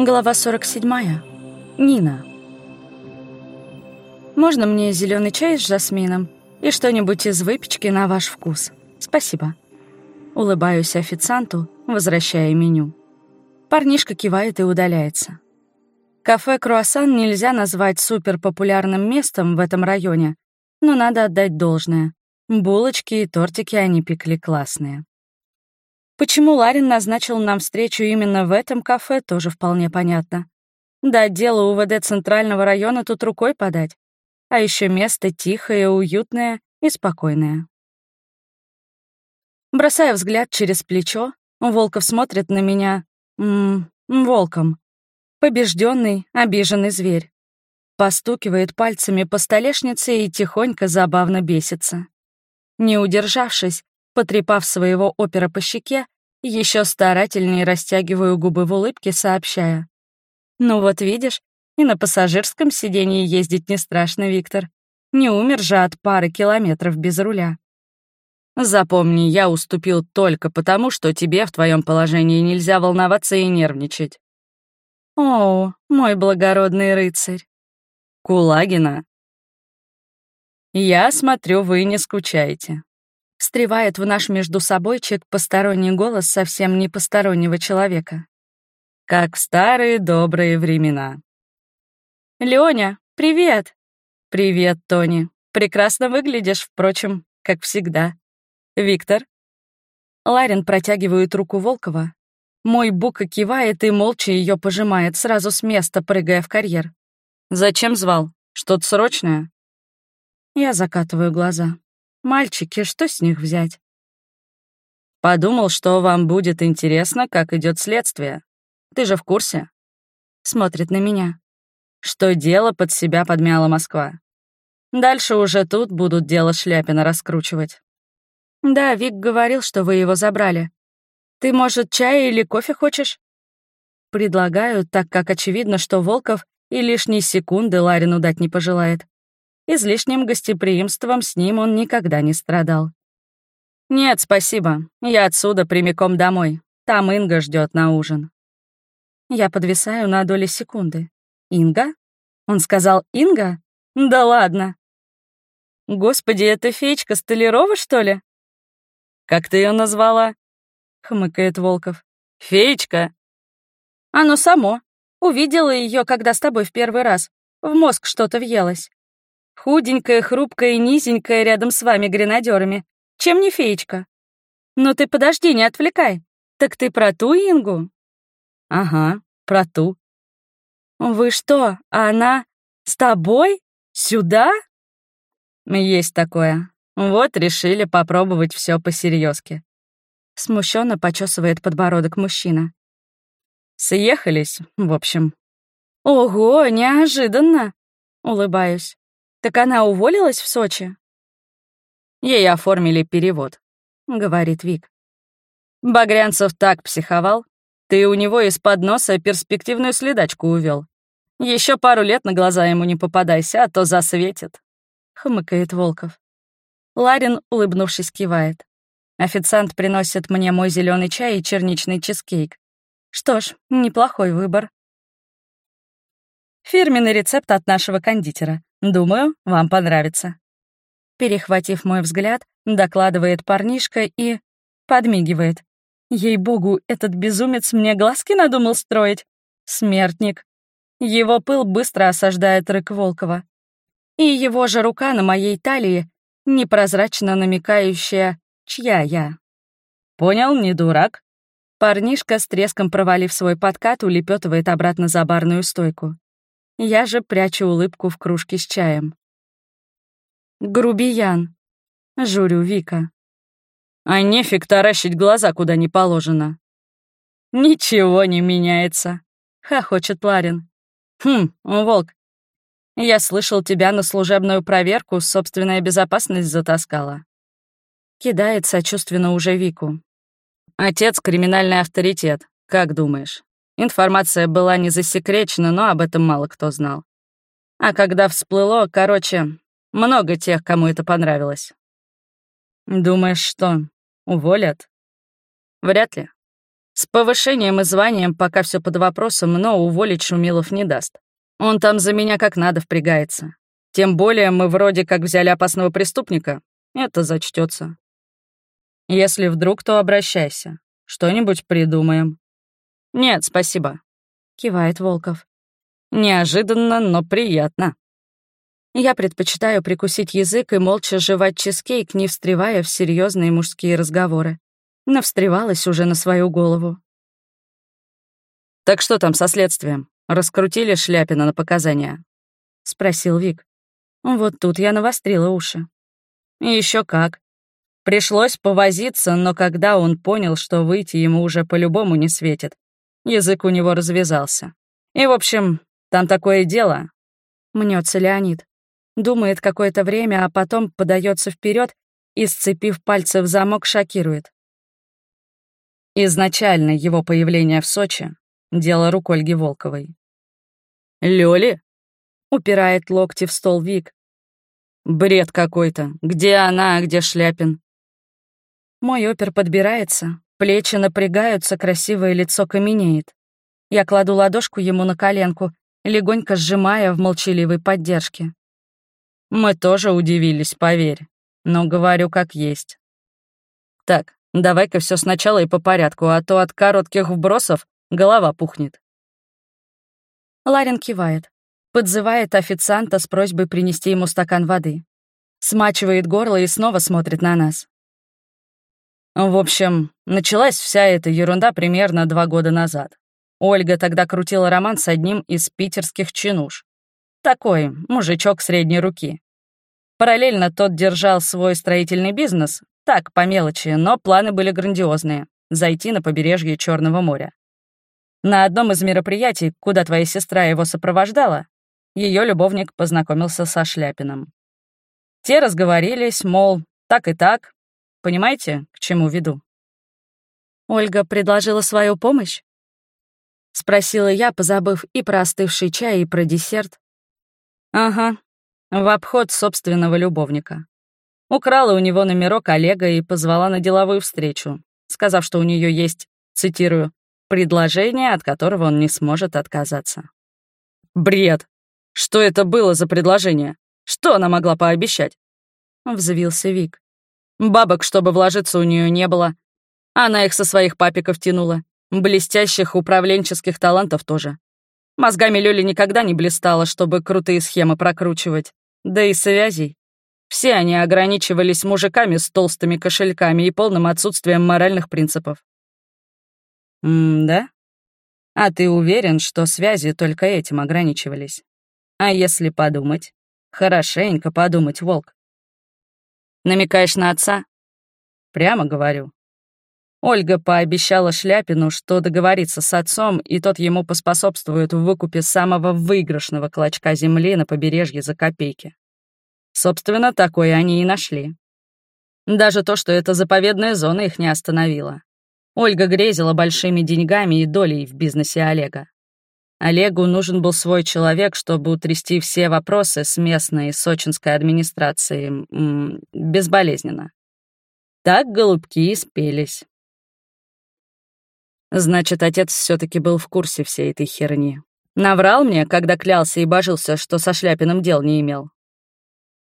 Глава 47. Нина. Можно мне зеленый чай с жасмином и что-нибудь из выпечки на ваш вкус? Спасибо. Улыбаюсь официанту, возвращая меню. Парнишка кивает и удаляется. Кафе «Круассан» нельзя назвать суперпопулярным местом в этом районе, но надо отдать должное. Булочки и тортики они пекли классные. Почему Ларин назначил нам встречу именно в этом кафе, тоже вполне понятно. До отдела УВД Центрального района тут рукой подать. А еще место тихое, уютное и спокойное. Бросая взгляд через плечо, Волков смотрит на меня... М волком. Побежденный, обиженный зверь. Постукивает пальцами по столешнице и тихонько забавно бесится. Не удержавшись, Потрепав своего опера по щеке, еще старательнее растягиваю губы в улыбке, сообщая. «Ну вот видишь, и на пассажирском сидении ездить не страшно, Виктор. Не умер же от пары километров без руля». «Запомни, я уступил только потому, что тебе в твоем положении нельзя волноваться и нервничать». «О, мой благородный рыцарь». «Кулагина». «Я смотрю, вы не скучаете», встревает в наш между собойчик посторонний голос совсем не постороннего человека. Как в старые добрые времена. «Лёня, привет!» «Привет, Тони. Прекрасно выглядишь, впрочем, как всегда. Виктор?» Ларин протягивает руку Волкова. Мой Бука кивает и молча ее пожимает, сразу с места прыгая в карьер. «Зачем звал? Что-то срочное?» Я закатываю глаза. Мальчики, что с них взять? Подумал, что вам будет интересно, как идет следствие. Ты же в курсе? Смотрит на меня. Что дело под себя подмяла Москва. Дальше уже тут будут дело Шляпина раскручивать. Да, Вик говорил, что вы его забрали. Ты, может, чай или кофе хочешь? Предлагаю, так как очевидно, что Волков и лишней секунды Ларину дать не пожелает. Излишним гостеприимством с ним он никогда не страдал. «Нет, спасибо. Я отсюда прямиком домой. Там Инга ждет на ужин». Я подвисаю на доли секунды. «Инга?» Он сказал «Инга?» «Да ладно». «Господи, это феечка Столярова, что ли?» «Как ты ее назвала?» — хмыкает Волков. «Феечка?» «Оно само. Увидела ее, когда с тобой в первый раз. В мозг что-то въелось. Худенькая, хрупкая и низенькая рядом с вами гренадерами. Чем не феечка? Ну ты подожди, не отвлекай. Так ты про ту Ингу? Ага, про ту. Вы что, она с тобой? Сюда? Есть такое. Вот решили попробовать все посерьезки. Смущенно почесывает подбородок мужчина. Съехались, в общем. Ого, неожиданно. Улыбаюсь. «Так она уволилась в Сочи?» «Ей оформили перевод», — говорит Вик. «Багрянцев так психовал. Ты у него из-под носа перспективную следачку увел. Еще пару лет на глаза ему не попадайся, а то засветит», — хмыкает Волков. Ларин, улыбнувшись, кивает. Официант приносит мне мой зеленый чай и черничный чизкейк. Что ж, неплохой выбор. Фирменный рецепт от нашего кондитера. Думаю, вам понравится». Перехватив мой взгляд, докладывает парнишка и... подмигивает. Ей-богу, этот безумец мне глазки надумал строить. Смертник. Его пыл быстро осаждает рык Волкова. И его же рука на моей талии, непрозрачно намекающая, чья я. «Понял, не дурак?» Парнишка, с треском провалив свой подкат, улепетывает обратно за барную стойку. Я же прячу улыбку в кружке с чаем. «Грубиян», — журю Вика. «А нефиг таращить глаза, куда не положено». «Ничего не меняется», — хохочет Ларин. «Хм, Волк, я слышал, тебя на служебную проверку собственная безопасность затаскала». Кидает сочувственно уже Вику. «Отец — криминальный авторитет, как думаешь?» Информация была не засекречена, но об этом мало кто знал. А когда всплыло, короче, много тех, кому это понравилось. Думаешь, что, уволят? Вряд ли. С повышением и званием пока все под вопросом, но уволить Шумилов не даст. Он там за меня как надо впрягается. Тем более мы вроде как взяли опасного преступника. Это зачтется. Если вдруг, то обращайся. Что-нибудь придумаем. Нет, спасибо. Кивает Волков. Неожиданно, но приятно. Я предпочитаю прикусить язык и молча жевать чизкейк, не встревая в серьезные мужские разговоры. Навстревалась уже на свою голову. «Так что там со следствием? Раскрутили Шляпина на показания?» — спросил Вик. Вот тут я навострила уши. Еще как. Пришлось повозиться, но когда он понял, что выйти ему уже по-любому не светит, язык у него развязался. И, в общем, там такое дело. Мнется Леонид. Думает какое-то время, а потом подается вперед и, сцепив пальцы в замок, шокирует. Изначально его появление в Сочи — дело рук Ольги Волковой. «Лёли?» — упирает локти в стол Вик. «Бред какой-то. Где она, а где Шляпин?» Мой опер подбирается, плечи напрягаются, красивое лицо каменеет. Я кладу ладошку ему на коленку, легонько сжимая в молчаливой поддержке. Мы тоже удивились, поверь, но говорю как есть. Так, Давай-ка все сначала и по порядку, а то от коротких вбросов голова пухнет. Ларин кивает, подзывает официанта с просьбой принести ему стакан воды. Смачивает горло и снова смотрит на нас. В общем, началась вся эта ерунда примерно два года назад. Ольга тогда крутила роман с одним из питерских чинуш. Такой, мужичок средней руки. Параллельно тот держал свой строительный бизнес, так, по мелочи, но планы были грандиозные — зайти на побережье Черного моря. На одном из мероприятий, куда твоя сестра его сопровождала, ее любовник познакомился со Шляпиным. Те разговорились, мол, так и так. Понимаете, к чему веду? Ольга предложила свою помощь? Спросила я, позабыв и про остывший чай, и про десерт. Ага, в обход собственного любовника. Украла у него номерок Олега и позвала на деловую встречу, сказав, что у нее есть, цитирую, «предложение, от которого он не сможет отказаться». «Бред! Что это было за предложение? Что она могла пообещать?» Взвился Вик. Бабок, чтобы вложиться, у нее не было. Она их со своих папиков тянула. Блестящих управленческих талантов тоже. Мозгами Лёли никогда не блистала, чтобы крутые схемы прокручивать. Да и связей. Все они ограничивались мужиками с толстыми кошельками и полным отсутствием моральных принципов. М-да? А ты уверен, что связи только этим ограничивались? А если подумать? Хорошенько подумать, волк. Намекаешь на отца? Прямо говорю. Ольга пообещала Шляпину, что договорится с отцом, и тот ему поспособствует в выкупе самого выигрышного клочка земли на побережье за копейки. Собственно, такое они и нашли. Даже то, что эта заповедная зона их не остановила. Ольга грезила большими деньгами и долей в бизнесе Олега. Олегу нужен был свой человек, чтобы утрясти все вопросы с местной сочинской администрацией безболезненно. Так голубки и спелись. Значит, отец все таки был в курсе всей этой херни. Наврал мне, когда клялся и божился, что со Шляпиным дел не имел.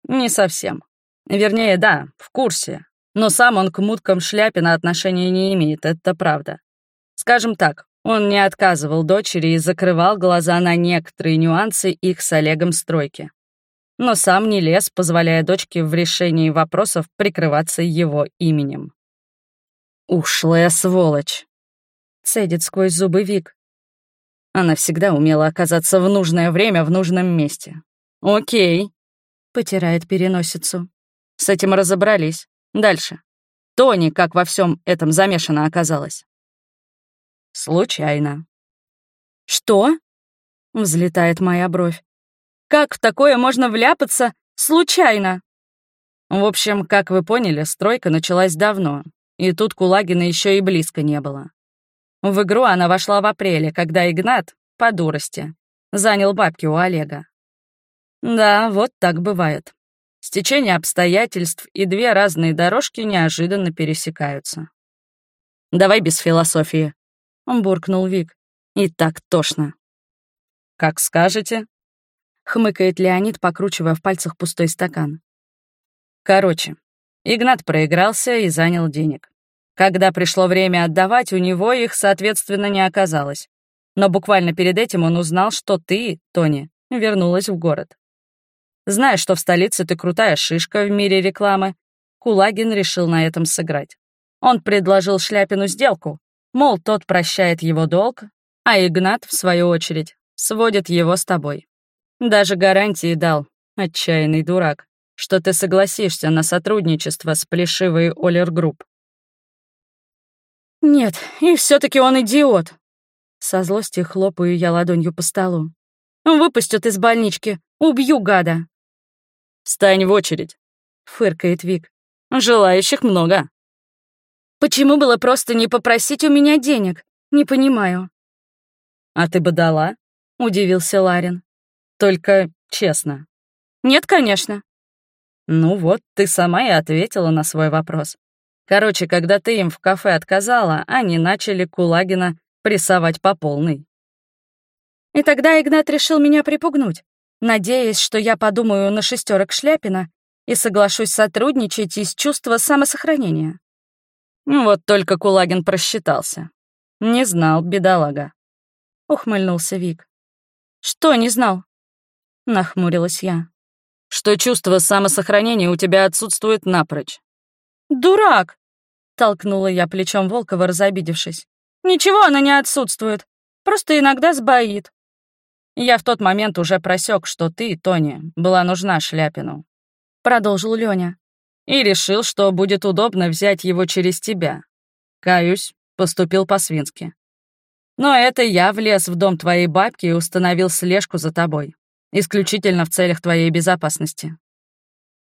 Не совсем. Вернее, да, в курсе. Но сам он к муткам Шляпина отношения не имеет, это правда. Скажем так, он не отказывал дочери и закрывал глаза на некоторые нюансы их с Олегом стройки. Но сам не лез, позволяя дочке в решении вопросов прикрываться его именем. «Ушлая сволочь!» — цедит сквозь зубы Вик. Она всегда умела оказаться в нужное время в нужном месте. «Окей, Потирает переносицу. С этим разобрались. Дальше. Тони как во всем этом замешана оказалась. Случайно. Что? Взлетает моя бровь. Как в такое можно вляпаться случайно? В общем, как вы поняли, стройка началась давно, и тут Кулагина еще и близко не было. В игру она вошла в апреле, когда Игнат, по дурости, занял бабки у Олега. Да, вот так бывает. Стечение обстоятельств и две разные дорожки неожиданно пересекаются. Давай без философии. — буркнул Вик. «И так тошно». «Как скажете», — хмыкает Леонид, покручивая в пальцах пустой стакан. Короче, Игнат проигрался и занял денег. Когда пришло время отдавать, у него их, соответственно, не оказалось. Но буквально перед этим он узнал, что ты, Тони, вернулась в город. Зная, что в столице ты крутая шишка в мире рекламы, Кулагин решил на этом сыграть. Он предложил Шляпину сделку, мол, тот прощает его долг, а Игнат, в свою очередь, сводит его с тобой. Даже гарантии дал, отчаянный дурак, что ты согласишься на сотрудничество с плешивой Олер Групп. Нет, и все таки он идиот. Со злости хлопаю я ладонью по столу. Выпустят из больнички, убью гада. «Встань в очередь», — фыркает Вик. «Желающих много». «Почему было просто не попросить у меня денег? Не понимаю». «А ты бы дала?» — удивился Ларин. «Только честно». «Нет, конечно». «Ну вот, ты сама и ответила на свой вопрос. Короче, когда ты им в кафе отказала, они начали Кулагина прессовать по полной». И тогда Игнат решил меня припугнуть, надеясь, что я подумаю на шестерок Шляпина и соглашусь сотрудничать из чувства самосохранения. Вот только Кулагин просчитался. Не знал, бедолага. Ухмыльнулся Вик. Что не знал? Нахмурилась я. Что чувство самосохранения у тебя отсутствует напрочь. Дурак! Толкнула я плечом Волкова, разобидевшись. Ничего она не отсутствует. Просто иногда сбоит. Я в тот момент уже просек, что ты, Тони, была нужна Шляпину. Продолжил Лёня. И решил, что будет удобно взять его через тебя. Каюсь, поступил по-свински. Но это я влез в дом твоей бабки и установил слежку за тобой. Исключительно в целях твоей безопасности.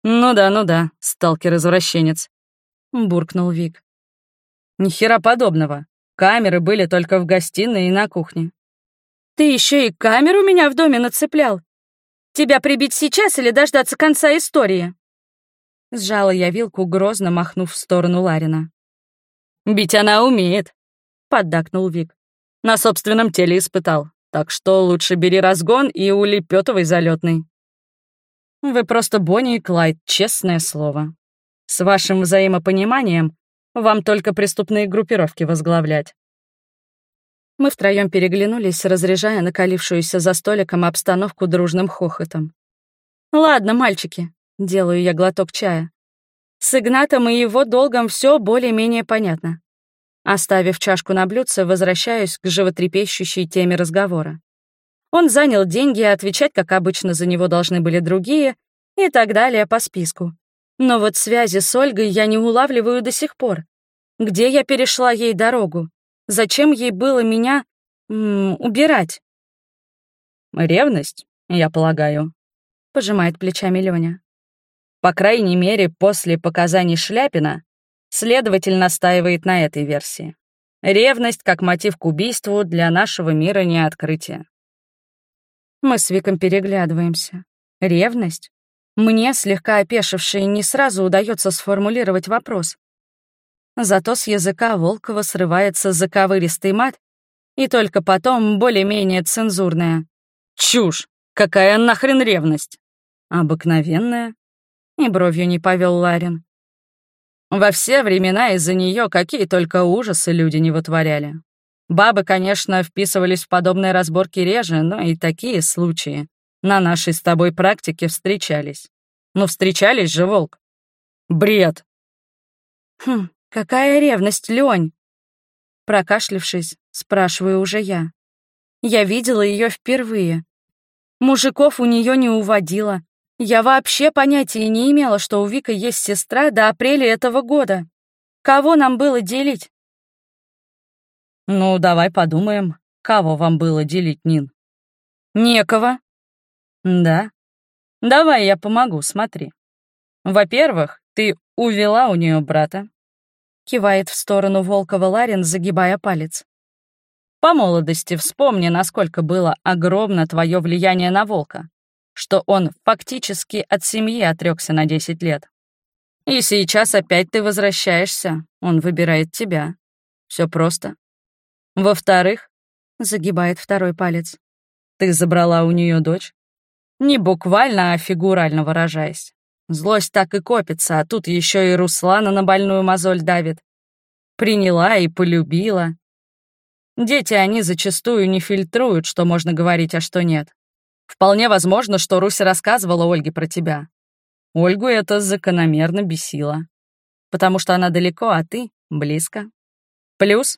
Ну да, ну да, сталкер-извращенец. Буркнул Вик. Ни хера подобного. Камеры были только в гостиной и на кухне. Ты еще и камеру меня в доме нацеплял? Тебя прибить сейчас или дождаться конца истории?» Сжала я вилку, грозно махнув в сторону Ларина. «Бить она умеет», — поддакнул Вик. «На собственном теле испытал. Так что лучше бери разгон и улепетывай залетный. Вы просто Бонни и Клайд, честное слово. С вашим взаимопониманием вам только преступные группировки возглавлять. Мы втроем переглянулись, разряжая накалившуюся за столиком обстановку дружным хохотом. «Ладно, мальчики», — делаю я глоток чая. «С Игнатом и его долгом все более-менее понятно». Оставив чашку на блюдце, возвращаюсь к животрепещущей теме разговора. Он занял деньги, а отвечать, как обычно, за него должны были другие, и так далее по списку. Но вот связи с Ольгой я не улавливаю до сих пор. Где я перешла ей дорогу? Зачем ей было меня м, убирать? Ревность, я полагаю, пожимает плечами Лёня. По крайней мере, после показаний Шляпина следователь настаивает на этой версии. Ревность как мотив к убийству для нашего мира не открытие. Мы с Виком переглядываемся. Ревность? Мне, слегка опешившей, не сразу удается сформулировать вопрос. Зато с языка Волкова срывается заковыристый мат, и только потом более-менее цензурная. «Чушь! Какая нахрен ревность?» «Обыкновенная?» И бровью не повел Ларин. Во все времена из-за нее какие только ужасы люди не вытворяли. Бабы, конечно, вписывались в подобные разборки реже, но и такие случаи на нашей с тобой практике встречались. Ну, встречались же, Волк. Бред. Хм, «Какая ревность, Лёнь?» Прокашлившись, спрашиваю уже я. Я видела ее впервые. Мужиков у нее не уводила. Я вообще понятия не имела, что у Вика есть сестра до апреля этого года. Кого нам было делить? Ну, давай подумаем, кого вам было делить, Нин. Некого. Да. Давай я помогу, смотри. Во-первых, ты увела у нее брата, Кивает в сторону Волкова Ларин, загибая палец. По молодости вспомни, насколько было огромно твое влияние на Волка, что он фактически от семьи отрекся на 10 лет. И сейчас опять ты возвращаешься, он выбирает тебя. Все просто. Во-вторых, загибает второй палец, ты забрала у нее дочь? Не буквально, а фигурально выражаясь. Злость так и копится, а тут еще и Руслана на больную мозоль давит. Приняла и полюбила. Дети, они зачастую не фильтруют, что можно говорить, а что нет. Вполне возможно, что Руся рассказывала Ольге про тебя. Ольгу это закономерно бесило. Потому что она далеко, а ты близко. Плюс,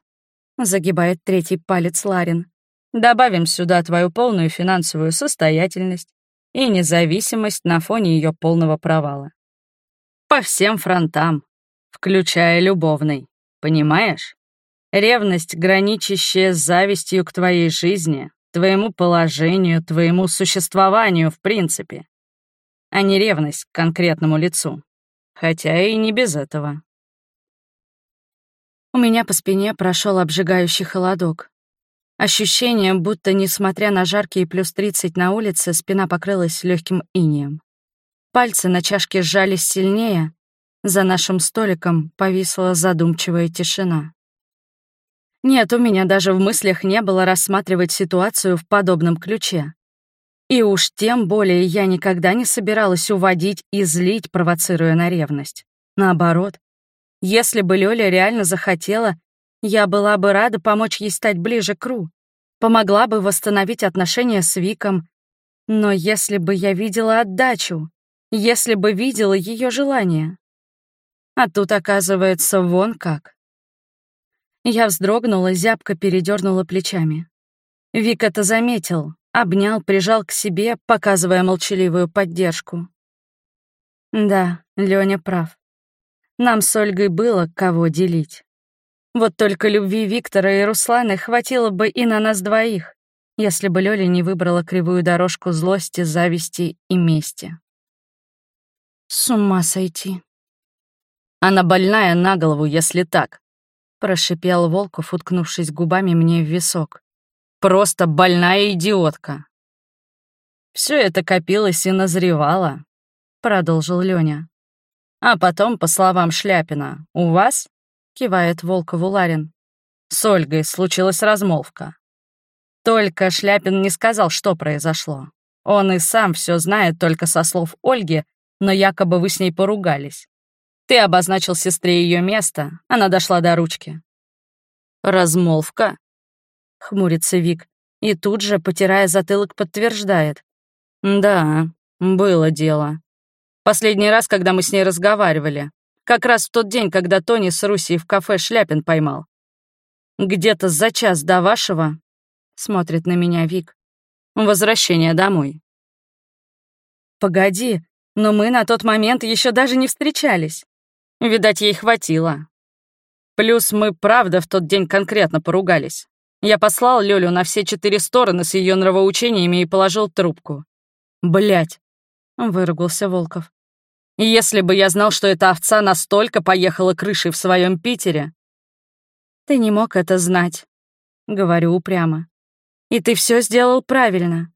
загибает третий палец Ларин, добавим сюда твою полную финансовую состоятельность и независимость на фоне ее полного провала. По всем фронтам, включая любовный, понимаешь? Ревность, граничащая с завистью к твоей жизни, твоему положению, твоему существованию в принципе, а не ревность к конкретному лицу. Хотя и не без этого. У меня по спине прошел обжигающий холодок. Ощущение, будто, несмотря на жаркие плюс 30 на улице, спина покрылась легким инием. Пальцы на чашке сжались сильнее, за нашим столиком повисла задумчивая тишина. Нет, у меня даже в мыслях не было рассматривать ситуацию в подобном ключе. И уж тем более я никогда не собиралась уводить и злить, провоцируя на ревность. Наоборот, если бы Лёля реально захотела, я была бы рада помочь ей стать ближе к Ру, помогла бы восстановить отношения с Виком. Но если бы я видела отдачу, если бы видела ее желание. А тут, оказывается, вон как. Я вздрогнула, зябко передернула плечами. Вик это заметил, обнял, прижал к себе, показывая молчаливую поддержку. Да, Лёня прав. Нам с Ольгой было кого делить. Вот только любви Виктора и Русланы хватило бы и на нас двоих, если бы Лёля не выбрала кривую дорожку злости, зависти и мести. С ума сойти. Она больная на голову, если так, прошипел Волков, уткнувшись губами мне в висок. Просто больная идиотка. Все это копилось и назревало, продолжил Лёня. А потом, по словам Шляпина, у вас, кивает Волкову Ларин, с Ольгой случилась размолвка. Только Шляпин не сказал, что произошло. Он и сам все знает только со слов Ольги, но якобы вы с ней поругались. Ты обозначил сестре ее место, она дошла до ручки. «Размолвка?» — хмурится Вик, и тут же, потирая затылок, подтверждает. «Да, было дело. Последний раз, когда мы с ней разговаривали. Как раз в тот день, когда Тони с Русей в кафе Шляпин поймал. Где-то за час до вашего, смотрит на меня Вик, возвращение домой. Погоди, но мы на тот момент еще даже не встречались. Видать, ей хватило. Плюс мы, правда, в тот день конкретно поругались. Я послал Лёлю на все четыре стороны с ее нравоучениями и положил трубку. Блять, выругался Волков. Если бы я знал, что эта овца настолько поехала крышей в своем Питере... Ты не мог это знать, говорю упрямо. И ты все сделал правильно.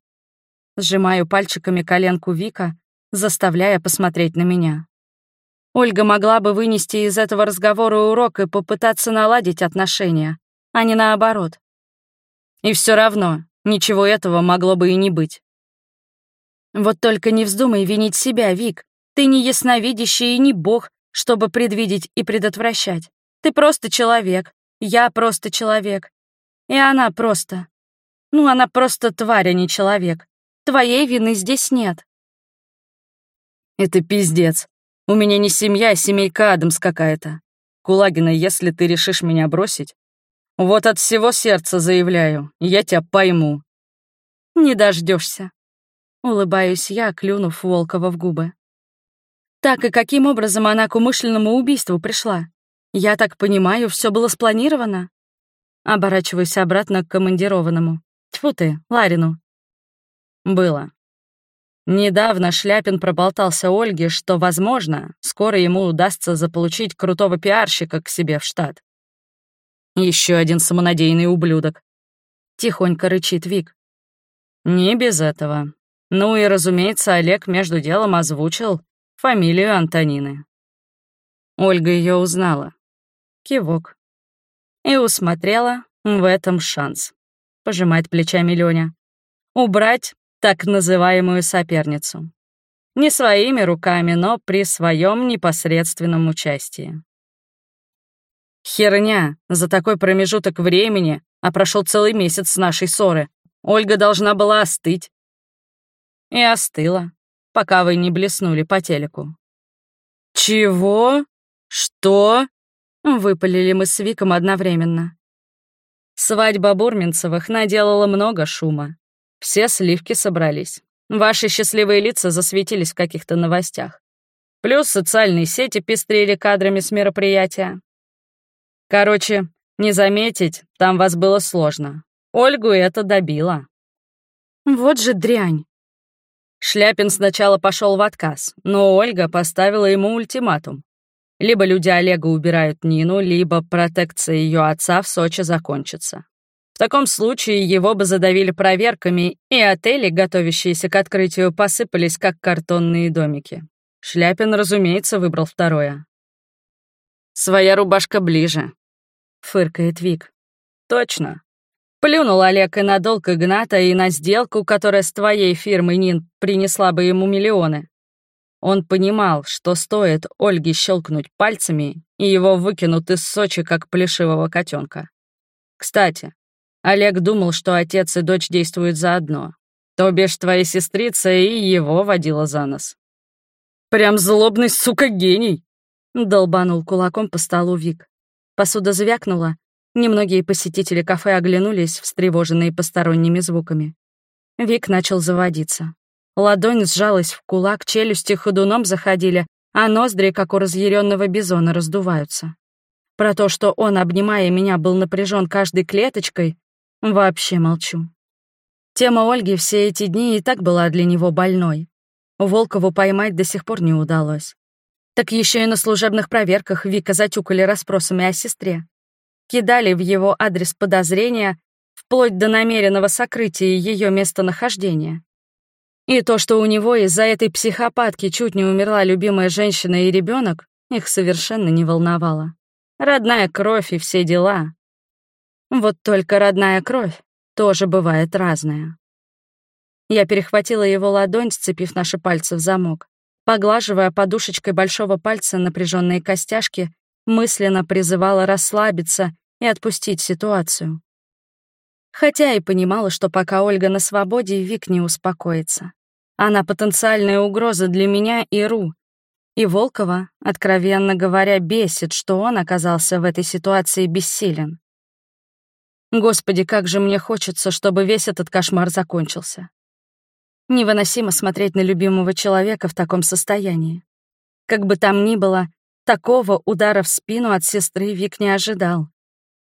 Сжимаю пальчиками коленку Вика, заставляя посмотреть на меня. Ольга могла бы вынести из этого разговора урок и попытаться наладить отношения, а не наоборот. И все равно ничего этого могло бы и не быть. Вот только не вздумай винить себя, Вик. Ты не ясновидящий и не бог, чтобы предвидеть и предотвращать. Ты просто человек. Я просто человек. И она просто. Ну, она просто тварь, а не человек. Твоей вины здесь нет. Это пиздец. У меня не семья, а семейка Адамс какая-то. Кулагина, если ты решишь меня бросить, вот от всего сердца заявляю, я тебя пойму. Не дождешься. Улыбаюсь я, клюнув Волкова в губы. Так и каким образом она к умышленному убийству пришла? Я так понимаю, все было спланировано? Оборачиваюсь обратно к командированному. Тьфу ты, Ларину. Было. Недавно Шляпин проболтался Ольге, что, возможно, скоро ему удастся заполучить крутого пиарщика к себе в штат. Еще один самонадеянный ублюдок. Тихонько рычит Вик. Не без этого. Ну и, разумеется, Олег между делом озвучил фамилию Антонины. Ольга ее узнала. Кивок. И усмотрела, В этом шанс. Пожимает плечами Лёня. Убрать так называемую соперницу. Не своими руками, но при своем непосредственном участии. Херня, за такой промежуток времени, а прошел целый месяц с нашей ссоры. Ольга должна была остыть. И остыла, пока вы не блеснули по телеку. «Чего? Что?» — выпалили мы с Виком одновременно. Свадьба Бурминцевых наделала много шума. Все сливки собрались. Ваши счастливые лица засветились в каких-то новостях. Плюс социальные сети пестрили кадрами с мероприятия. Короче, не заметить, там вас было сложно. Ольгу это добило. Вот же дрянь. Шляпин сначала пошел в отказ, но Ольга поставила ему ультиматум. Либо люди Олега убирают Нину, либо протекция ее отца в Сочи закончится. В таком случае его бы задавили проверками, и отели, готовящиеся к открытию, посыпались как картонные домики. Шляпин, разумеется, выбрал второе. «Своя рубашка ближе», — фыркает Вик. «Точно. Плюнул Олег и на долг Игната, и на сделку, которая с твоей фирмой, Нин, принесла бы ему миллионы. Он понимал, что стоит Ольге щелкнуть пальцами, и его выкинут из Сочи, как плешивого котенка. Кстати, Олег думал, что отец и дочь действуют заодно. То бишь твоя сестрица и его водила за нос. «Прям злобный, сука, гений!» — долбанул кулаком по столу Вик. Посуда звякнула, Немногие посетители кафе оглянулись, встревоженные посторонними звуками. Вик начал заводиться. Ладонь сжалась в кулак, челюсти ходуном заходили, а ноздри, как у разъяренного бизона, раздуваются. Про то, что он, обнимая меня, был напряжен каждой клеточкой, вообще молчу. Тема Ольги все эти дни и так была для него больной. Волкову поймать до сих пор не удалось. Так еще и на служебных проверках Вика затюкали расспросами о сестре кидали в его адрес подозрения, вплоть до намеренного сокрытия ее местонахождения. И то, что у него из-за этой психопатки чуть не умерла любимая женщина и ребенок, их совершенно не волновало. Родная кровь и все дела. Вот только родная кровь тоже бывает разная. Я перехватила его ладонь, сцепив наши пальцы в замок. Поглаживая подушечкой большого пальца напряженные костяшки, мысленно призывала расслабиться и отпустить ситуацию. Хотя и понимала, что пока Ольга на свободе, Вик не успокоится. Она потенциальная угроза для меня и Ру. И Волкова, откровенно говоря, бесит, что он оказался в этой ситуации бессилен. Господи, как же мне хочется, чтобы весь этот кошмар закончился. Невыносимо смотреть на любимого человека в таком состоянии. Как бы там ни было, Такого удара в спину от сестры Вик не ожидал.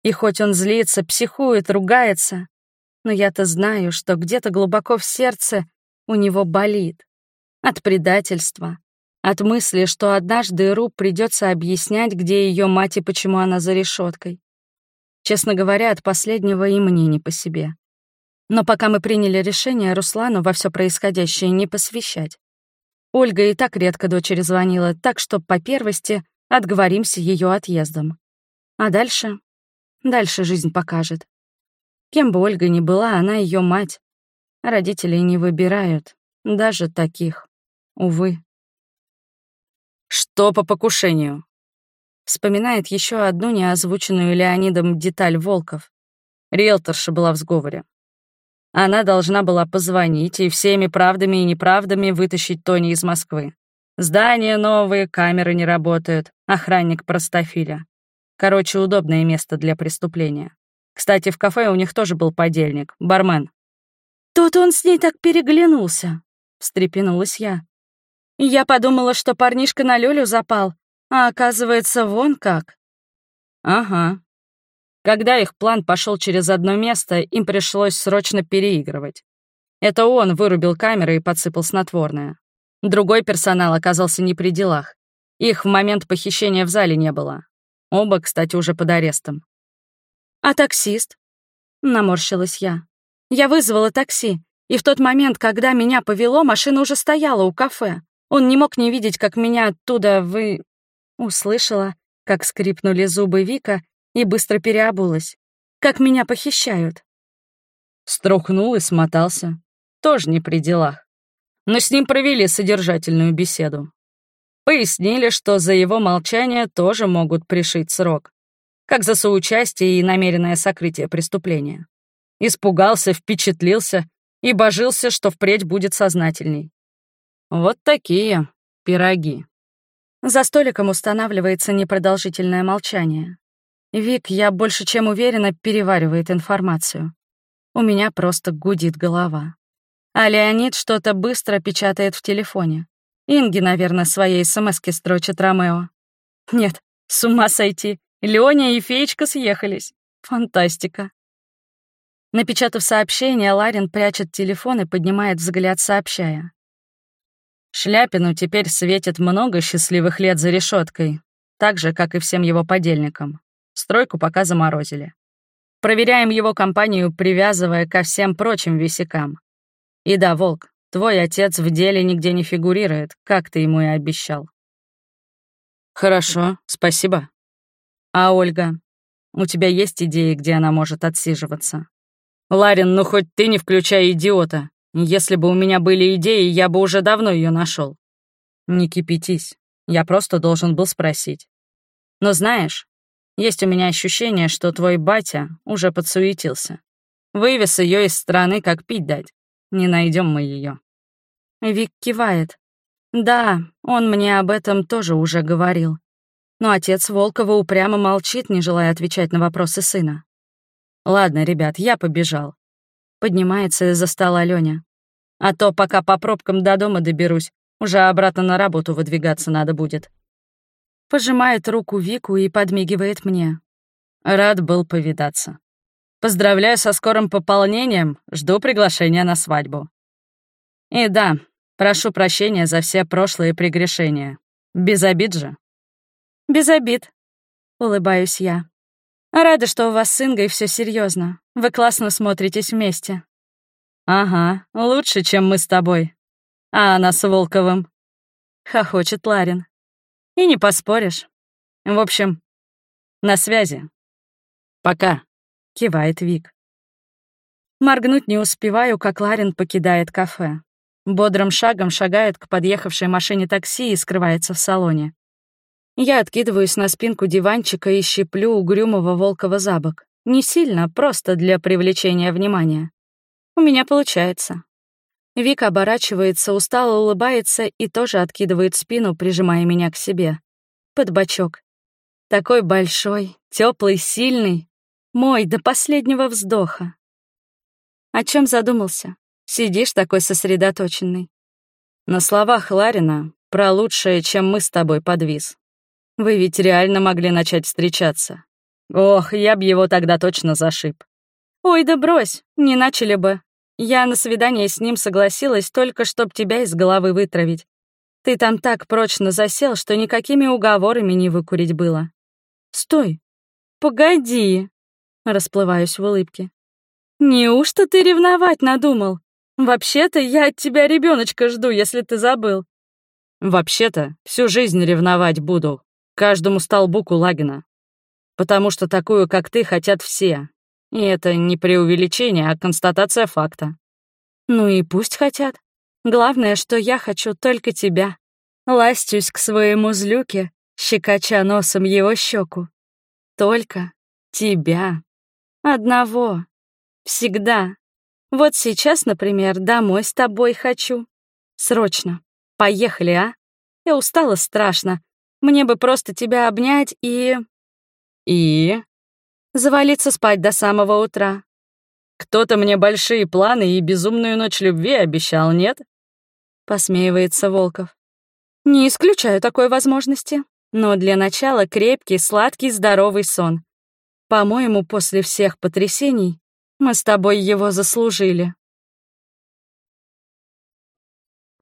И хоть он злится, психует, ругается, но я-то знаю, что где-то глубоко в сердце у него болит. От предательства, от мысли, что однажды Ру придется объяснять, где ее мать и почему она за решеткой. Честно говоря, от последнего и мне не по себе. Но пока мы приняли решение Руслану во все происходящее не посвящать. Ольга и так редко дочери звонила, так что по первости отговоримся ее отъездом. А дальше? Дальше жизнь покажет. Кем бы Ольга ни была, она ее мать. Родители не выбирают, даже таких. Увы. «Что по покушению?» Вспоминает еще одну неозвученную Леонидом деталь Волков. Риэлторша была в сговоре. Она должна была позвонить и всеми правдами и неправдами вытащить Тони из Москвы. Здания новые, камеры не работают, охранник простофиля. Короче, удобное место для преступления. Кстати, в кафе у них тоже был подельник, бармен. «Тут он с ней так переглянулся», — встрепенулась я. Я подумала, что парнишка на Лёлю запал, а оказывается, вон как. Ага, когда их план пошел через одно место, им пришлось срочно переигрывать. Это он вырубил камеры и подсыпал снотворное. Другой персонал оказался не при делах. Их в момент похищения в зале не было. Оба, кстати, уже под арестом. «А таксист?» — наморщилась я. «Я вызвала такси, и в тот момент, когда меня повело, машина уже стояла у кафе. Он не мог не видеть, как меня оттуда вы...» Услышала, как скрипнули зубы Вика, и быстро переобулась. как меня похищают. Струхнул и смотался. Тоже не при делах. Но с ним провели содержательную беседу. Пояснили, что за его молчание тоже могут пришить срок. Как за соучастие и намеренное сокрытие преступления. Испугался, впечатлился и божился, что впредь будет сознательней. Вот такие пироги. За столиком устанавливается непродолжительное молчание. Вик, я больше чем уверена, переваривает информацию. У меня просто гудит голова. А Леонид что-то быстро печатает в телефоне. Инги, наверное, своей смски строчит Ромео. Нет, с ума сойти. Леня и Феечка съехались. Фантастика. Напечатав сообщение, Ларин прячет телефон и поднимает взгляд, сообщая. Шляпину теперь светит много счастливых лет за решеткой, так же, как и всем его подельникам. Стройку пока заморозили. Проверяем его компанию, привязывая ко всем прочим висякам. И да, Волк, твой отец в деле нигде не фигурирует, как ты ему и обещал. Хорошо, спасибо. А Ольга, у тебя есть идеи, где она может отсиживаться? Ларин, ну хоть ты не включай идиота. Если бы у меня были идеи, я бы уже давно ее нашел. Не кипятись. Я просто должен был спросить. Но знаешь, есть у меня ощущение, что твой батя уже подсуетился. Вывез ее из страны, как пить дать. Не найдем мы ее. Вик кивает. Да, он мне об этом тоже уже говорил. Но отец Волкова упрямо молчит, не желая отвечать на вопросы сына. Ладно, ребят, я побежал. Поднимается из-за стола Лёня. А то, пока по пробкам до дома доберусь, уже обратно на работу выдвигаться надо будет. Пожимает руку Вику и подмигивает мне. Рад был повидаться. Поздравляю со скорым пополнением, жду приглашения на свадьбу. И да, прошу прощения за все прошлые прегрешения. Без обид же. Без обид, улыбаюсь я. Рада, что у вас с Ингой все серьезно. Вы классно смотритесь вместе. Ага, лучше, чем мы с тобой. А она с Волковым. Хохочет Ларин. И не поспоришь. В общем, на связи. Пока. Кивает Вик. Моргнуть не успеваю, как Ларин покидает кафе. Бодрым шагом шагает к подъехавшей машине такси и скрывается в салоне. Я откидываюсь на спинку диванчика и щиплю угрюмого Волкова за бок. Не сильно, просто для привлечения внимания. У меня получается. Вика оборачивается, устало улыбается и тоже откидывает спину, прижимая меня к себе. Под бочок. Такой большой, теплый, сильный. Мой, до последнего вздоха. О чем задумался? Сидишь такой сосредоточенный. На словах Ларина про лучшее, чем мы с тобой подвис. Вы ведь реально могли начать встречаться. Ох, я б его тогда точно зашиб. Ой, да брось, не начали бы. Я на свидание с ним согласилась только, чтоб тебя из головы вытравить. Ты там так прочно засел, что никакими уговорами не выкурить было. Стой. Погоди. Расплываюсь в улыбке. Неужто ты ревновать надумал? Вообще-то я от тебя ребеночка жду, если ты забыл. Вообще-то всю жизнь ревновать буду, каждому столбу Кулагина. Потому что такую, как ты, хотят все. И это не преувеличение, а констатация факта. Ну и пусть хотят. Главное, что я хочу только тебя. Ластюсь к своему злюке, щекоча носом его щеку. Только тебя. Одного. Всегда. Вот сейчас, например, домой с тобой хочу. Срочно. Поехали, а? Я устала страшно, мне бы просто тебя обнять и... И? Завалиться спать до самого утра. Кто-то мне большие планы и безумную ночь любви обещал, нет? Посмеивается Волков. Не исключаю такой возможности. Но для начала крепкий, сладкий, здоровый сон. По-моему, после всех потрясений мы с тобой его заслужили.